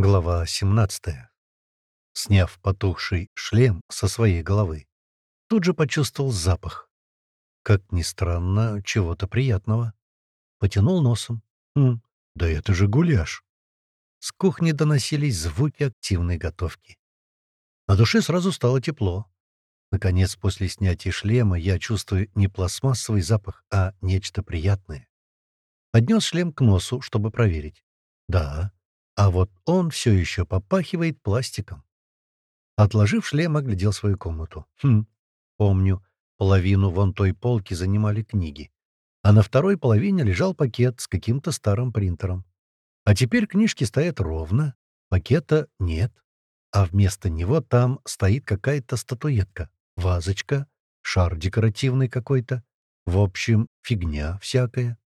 Глава 17. Сняв потухший шлем со своей головы, тут же почувствовал запах. Как ни странно, чего-то приятного. Потянул носом. Хм, да это же гуляш. С кухни доносились звуки активной готовки. На душе сразу стало тепло. Наконец, после снятия шлема я чувствую не пластмассовый запах, а нечто приятное. Поднес шлем к носу, чтобы проверить. Да, а вот он все еще попахивает пластиком. Отложив шлем, оглядел свою комнату. Хм, помню, половину вон той полки занимали книги. А на второй половине лежал пакет с каким-то старым принтером. А теперь книжки стоят ровно, пакета нет. А вместо него там стоит какая-то статуэтка, вазочка, шар декоративный какой-то. В общем, фигня всякая.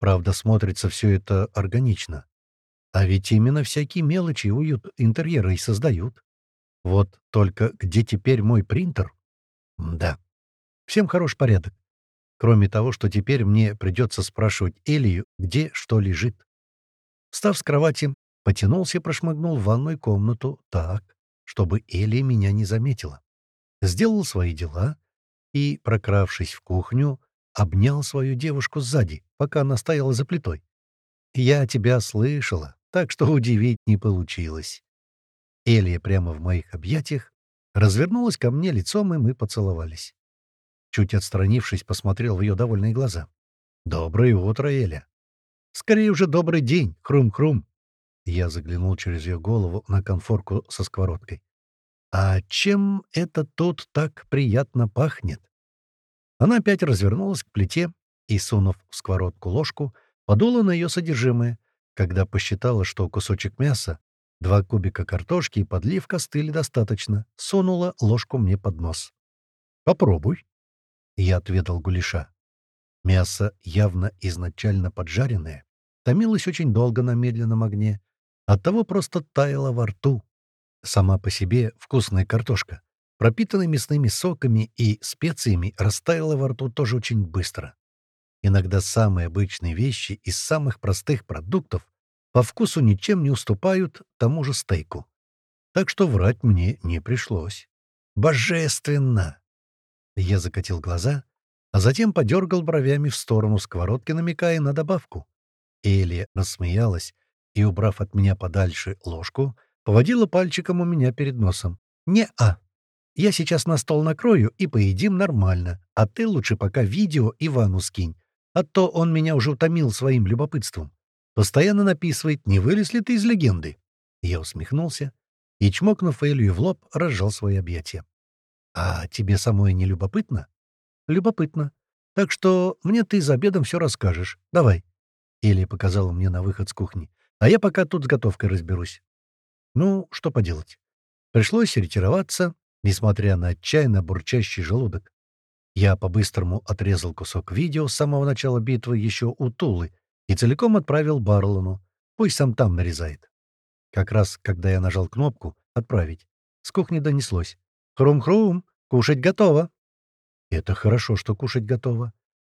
Правда, смотрится все это органично. А ведь именно всякие мелочи уют интерьера и создают. Вот только где теперь мой принтер? Да. Всем хорош порядок. Кроме того, что теперь мне придется спрашивать Элию, где что лежит. Встав с кровати, потянулся и прошмыгнул в ванную комнату так, чтобы Элия меня не заметила. Сделал свои дела и, прокравшись в кухню, обнял свою девушку сзади, пока она стояла за плитой. «Я тебя слышала так что удивить не получилось. Элия прямо в моих объятиях развернулась ко мне лицом, и мы поцеловались. Чуть отстранившись, посмотрел в ее довольные глаза. «Доброе утро, Эля!» «Скорее уже добрый день, хрум-хрум!» Я заглянул через ее голову на конфорку со сковородкой. «А чем это тут так приятно пахнет?» Она опять развернулась к плите и, сунув в сковородку ложку, подула на ее содержимое, когда посчитала, что кусочек мяса, два кубика картошки и подливка стыли достаточно, сунула ложку мне под нос. «Попробуй». Я отведал гуляша. Мясо, явно изначально поджаренное, томилось очень долго на медленном огне, оттого просто таяло во рту. Сама по себе вкусная картошка, пропитанная мясными соками и специями, растаяла во рту тоже очень быстро. Иногда самые обычные вещи из самых простых продуктов по вкусу ничем не уступают тому же стейку. Так что врать мне не пришлось. Божественно! Я закатил глаза, а затем подергал бровями в сторону сковородки, намекая на добавку. Элия рассмеялась и, убрав от меня подальше ложку, поводила пальчиком у меня перед носом. «Не-а. Я сейчас на стол накрою и поедим нормально, а ты лучше пока видео Ивану скинь, а то он меня уже утомил своим любопытством. Постоянно написывает, не вылез ли ты из легенды. Я усмехнулся и, чмокнув Элью в лоб, разжал свои объятия. «А тебе самой не любопытно?» «Любопытно. Так что мне ты за обедом все расскажешь. Давай». Элия показала мне на выход с кухни. «А я пока тут с готовкой разберусь». Ну, что поделать. Пришлось ретироваться, несмотря на отчаянно бурчащий желудок. Я по-быстрому отрезал кусок видео с самого начала битвы еще у Тулы и целиком отправил Барлону. Пусть сам там нарезает. Как раз, когда я нажал кнопку «Отправить», с кухни донеслось. «Хрум-хрум, кушать готово!» Это хорошо, что кушать готово.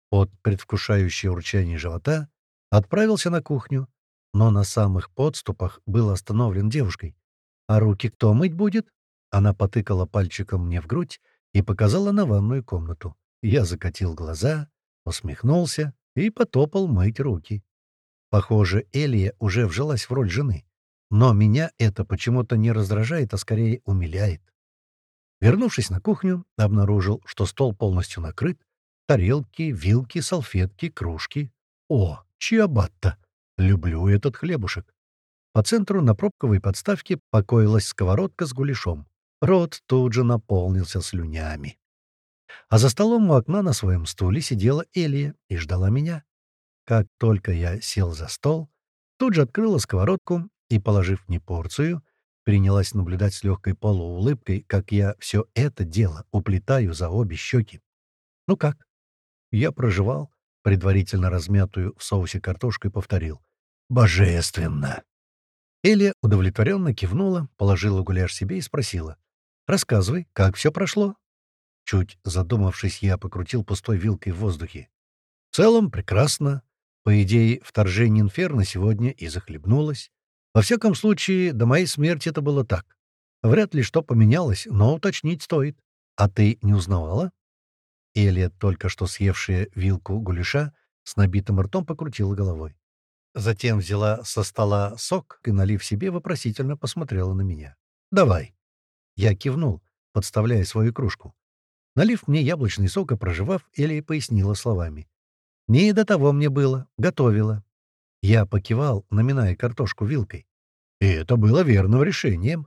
От предвкушающего урчания живота отправился на кухню, но на самых подступах был остановлен девушкой. «А руки кто мыть будет?» Она потыкала пальчиком мне в грудь и показала на ванную комнату. Я закатил глаза, усмехнулся и потопал мыть руки. Похоже, Элия уже вжилась в роль жены. Но меня это почему-то не раздражает, а скорее умиляет. Вернувшись на кухню, обнаружил, что стол полностью накрыт. Тарелки, вилки, салфетки, кружки. О, чиабатта! Люблю этот хлебушек. По центру на пробковой подставке покоилась сковородка с гуляшом. Рот тут же наполнился слюнями. А за столом у окна на своем стуле сидела Элия и ждала меня. Как только я сел за стол, тут же открыла сковородку и, положив мне порцию, принялась наблюдать с легкой полуулыбкой, как я все это дело уплетаю за обе щеки. «Ну как?» Я проживал, предварительно размятую в соусе картошку и повторил. «Божественно!» Элия удовлетворенно кивнула, положила гуляш себе и спросила. Рассказывай, как все прошло?» Чуть задумавшись, я покрутил пустой вилкой в воздухе. «В целом, прекрасно. По идее, вторжение Инферно сегодня и захлебнулось. Во всяком случае, до моей смерти это было так. Вряд ли что поменялось, но уточнить стоит. А ты не узнавала?» Элия, только что съевшая вилку гуляша, с набитым ртом покрутила головой. Затем взяла со стола сок и, налив себе, вопросительно посмотрела на меня. «Давай». Я кивнул, подставляя свою кружку. Налив мне яблочный сок и проживав, Элия пояснила словами. «Не до того мне было. Готовила». Я покивал, наминая картошку вилкой. И это было верным решением.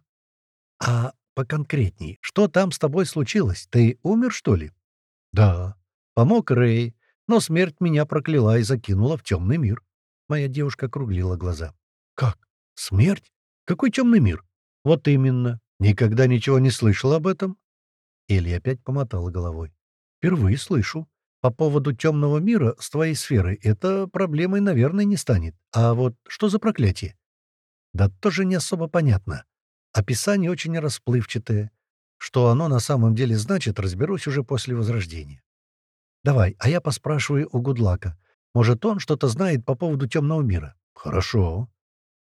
«А поконкретней, что там с тобой случилось? Ты умер, что ли?» «Да. Помог Рэй, но смерть меня прокляла и закинула в темный мир». Моя девушка округлила глаза. «Как? Смерть? Какой темный мир?» «Вот именно. Никогда ничего не слышал об этом?» Элли опять помотала головой. «Впервые слышу. По поводу темного мира с твоей сферой это проблемой, наверное, не станет. А вот что за проклятие?» «Да тоже не особо понятно. Описание очень расплывчатое. Что оно на самом деле значит, разберусь уже после Возрождения. Давай, а я поспрашиваю у Гудлака. Может, он что-то знает по поводу темного мира? Хорошо.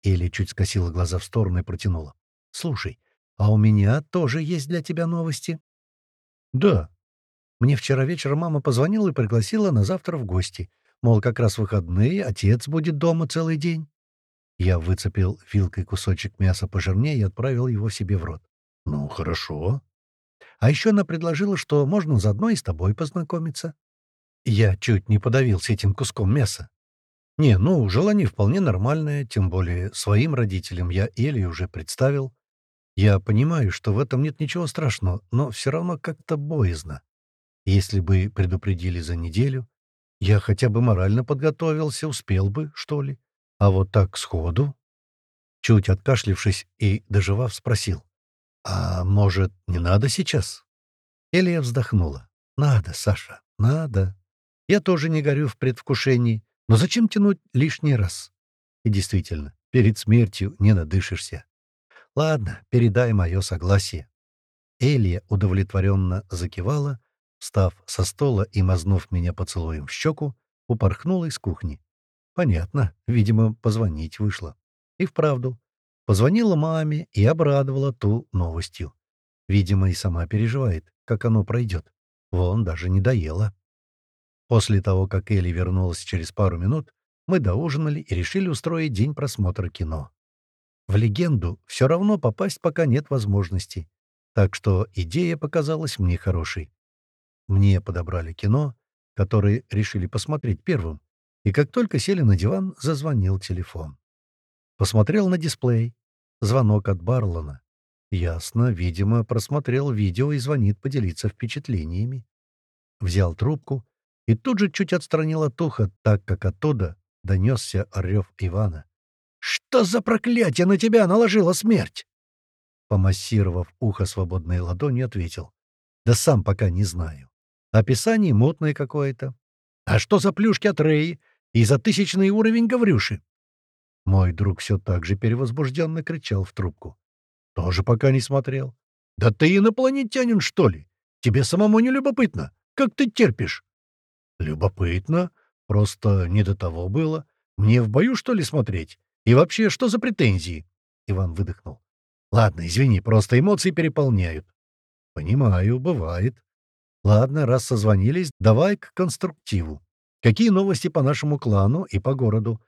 Или чуть скосила глаза в сторону и протянула. Слушай, а у меня тоже есть для тебя новости. Да. Мне вчера вечером мама позвонила и пригласила на завтра в гости. Мол, как раз выходные, отец будет дома целый день. Я выцепил вилкой кусочек мяса пожирнее и отправил его себе в рот. «Ну, хорошо». А еще она предложила, что можно заодно и с тобой познакомиться. Я чуть не подавился этим куском мяса. Не, ну, желание вполне нормальное, тем более своим родителям я Эли уже представил. Я понимаю, что в этом нет ничего страшного, но все равно как-то боязно. Если бы предупредили за неделю, я хотя бы морально подготовился, успел бы, что ли. А вот так сходу? Чуть откашлившись и доживав, спросил. «А может, не надо сейчас?» Элия вздохнула. «Надо, Саша, надо. Я тоже не горю в предвкушении. Но зачем тянуть лишний раз? И действительно, перед смертью не надышишься. Ладно, передай мое согласие. Элия удовлетворенно закивала, встав со стола и мазнув меня поцелуем в щеку, упорхнула из кухни. Понятно, видимо, позвонить вышла. И вправду, позвонила маме и обрадовала ту новостью. Видимо, и сама переживает, как оно пройдет. Вон даже не доела. После того, как Элли вернулась через пару минут, мы доужинали и решили устроить день просмотра кино. В легенду все равно попасть пока нет возможности, так что идея показалась мне хорошей. Мне подобрали кино, которое решили посмотреть первым, и как только сели на диван, зазвонил телефон. Посмотрел на дисплей. Звонок от Барлона. Ясно, видимо, просмотрел видео и звонит поделиться впечатлениями. Взял трубку и тут же чуть отстранил от уха, так как оттуда донесся рев Ивана. «Что за проклятие на тебя наложила смерть?» Помассировав ухо свободной ладонью, ответил. «Да сам пока не знаю. Описание мутное какое-то. А что за плюшки от Рэи и за тысячный уровень Гаврюши?» Мой друг все так же перевозбужденно кричал в трубку. «Тоже пока не смотрел. Да ты инопланетянин, что ли? Тебе самому не любопытно? Как ты терпишь?» «Любопытно. Просто не до того было. Мне в бою, что ли, смотреть? И вообще, что за претензии?» Иван выдохнул. «Ладно, извини, просто эмоции переполняют». «Понимаю, бывает. Ладно, раз созвонились, давай к конструктиву. Какие новости по нашему клану и по городу?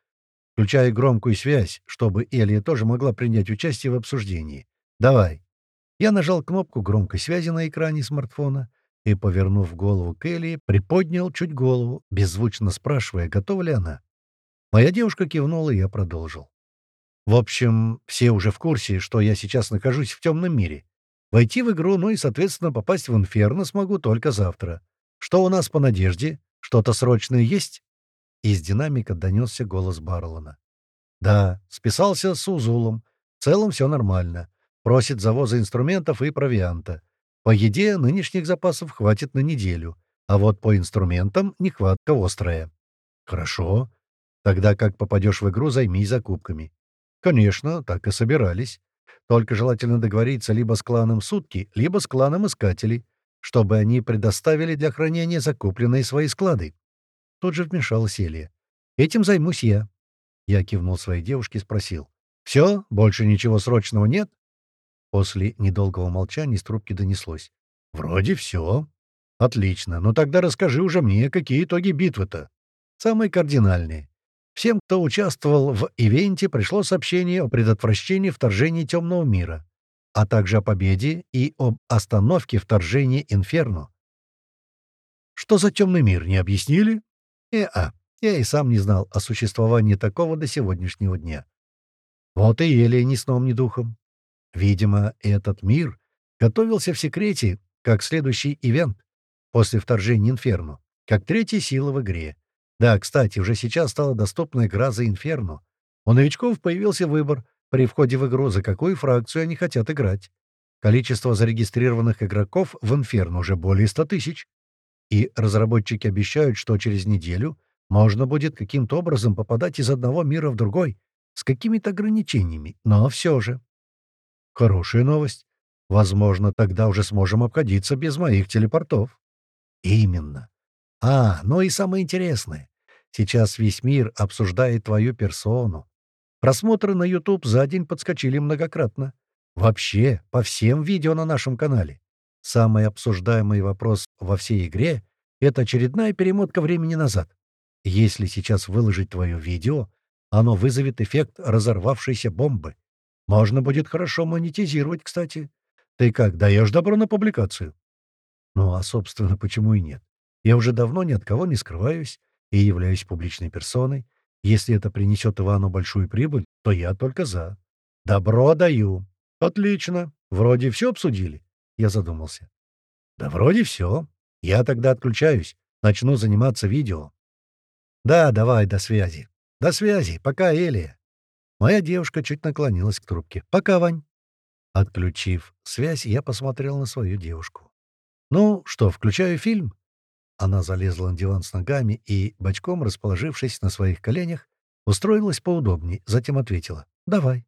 Включая громкую связь, чтобы Элия тоже могла принять участие в обсуждении. Давай». Я нажал кнопку громкой связи на экране смартфона и, повернув голову к Элли, приподнял чуть голову, беззвучно спрашивая, готова ли она. Моя девушка кивнула, и я продолжил. В общем, все уже в курсе, что я сейчас нахожусь в темном мире. Войти в игру, ну и, соответственно, попасть в Инферно смогу только завтра. Что у нас по надежде? Что-то срочное есть?» Из динамика донесся голос Барлона. «Да, списался с Узулом. В целом все нормально. Просит завоза инструментов и провианта. По еде нынешних запасов хватит на неделю, а вот по инструментам нехватка острая. Хорошо. Тогда как попадешь в игру, займись закупками. Конечно, так и собирались. Только желательно договориться либо с кланом Сутки, либо с кланом Искателей, чтобы они предоставили для хранения закупленные свои склады. Тут же вмешалась Элия. «Этим займусь я». Я кивнул своей девушке и спросил. Все? Больше ничего срочного нет?» После недолгого молчания из трубки донеслось. «Вроде все. Отлично. Ну тогда расскажи уже мне, какие итоги битвы-то?» «Самые кардинальные. Всем, кто участвовал в ивенте, пришло сообщение о предотвращении вторжения темного мира, а также о победе и об остановке вторжения Инферно. Что за темный мир, не объяснили? Э-а, я и сам не знал о существовании такого до сегодняшнего дня. Вот и еле ни сном, ни духом. Видимо, этот мир готовился в секрете, как следующий ивент после вторжения Инферно, как третья сила в игре. Да, кстати, уже сейчас стала доступна игра за Инферно. У новичков появился выбор при входе в игру, за какую фракцию они хотят играть. Количество зарегистрированных игроков в Инферно уже более 100 тысяч. И разработчики обещают, что через неделю можно будет каким-то образом попадать из одного мира в другой, с какими-то ограничениями, но все же. Хорошая новость. Возможно, тогда уже сможем обходиться без моих телепортов. Именно. А, ну и самое интересное. Сейчас весь мир обсуждает твою персону. Просмотры на YouTube за день подскочили многократно. Вообще, по всем видео на нашем канале. Самый обсуждаемый вопрос во всей игре — это очередная перемотка времени назад. Если сейчас выложить твое видео, оно вызовет эффект разорвавшейся бомбы. Можно будет хорошо монетизировать, кстати. Ты как, даешь добро на публикацию? Ну, а, собственно, почему и нет? Я уже давно ни от кого не скрываюсь и являюсь публичной персоной. Если это принесет Ивану большую прибыль, то я только за. Добро даю. Отлично. Вроде все обсудили. Я задумался. Да вроде все. Я тогда отключаюсь. Начну заниматься видео. Да, давай, до связи. До связи. Пока, Элия. Моя девушка чуть наклонилась к трубке. Пока, Вань. Отключив связь, я посмотрел на свою девушку. «Ну что, включаю фильм?» Она залезла на диван с ногами и, бочком расположившись на своих коленях, устроилась поудобней, затем ответила «Давай».